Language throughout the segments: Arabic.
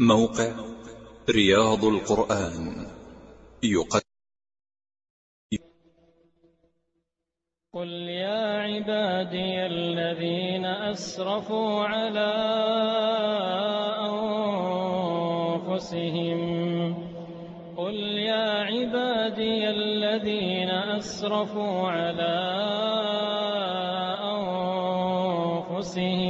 موقع رياض القرآن. يقدم. قل يا عبادي الذين أسرفوا على أنفسهم. قل يا عبادي الذين أسرفوا على أنفسهم.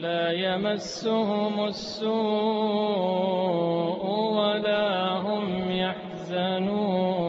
لا يمسهم السوء ولا هم يحزنون.